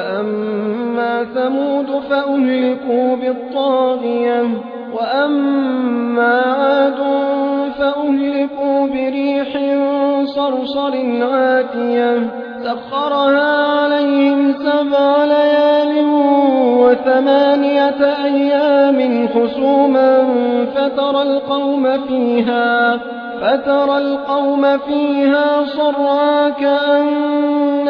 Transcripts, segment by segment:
فأما ثمود فأهلكوا بالطاغية وأما عاد فأهلكوا بريح صرصر عاتية. سخرها عليهم سبع ليال وثمانية أيام حسوما فترى القوم فيها فترى القوم فيها صرعا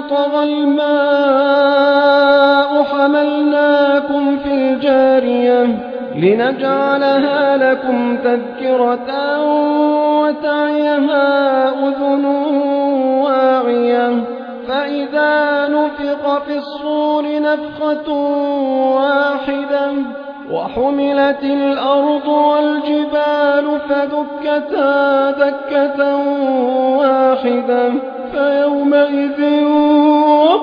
طغى الماء حملناكم في الجارية لنجعلها لكم تذكرة وتعيها أذن واعية. فإذا نفق في الصور نفخة واحدة وحملت الأرض والجبال فدكتا دكة واحدة فيومئذ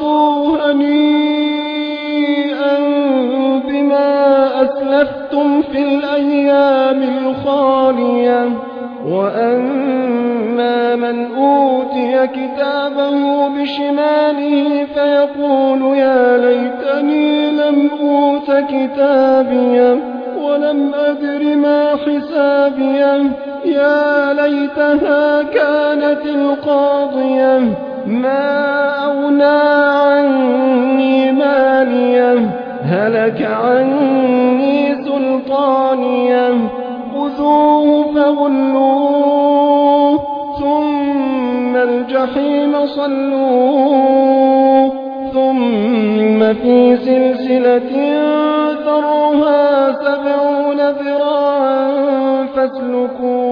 واشربوا هنيئا بما أسلفتم في الأيام الخالية وأما من أوتي كتابه بشماله فيقول يا ليتني لم أوت كتابيه ولم أدر ما حسابيه يا ليتها كانت القاضية ما أغنى هلك عني سلطانية خذوه فغلوه ثم الجحيم صلوه ثم في سلسلة ذرها سبعون ذراعا فاسلكوه.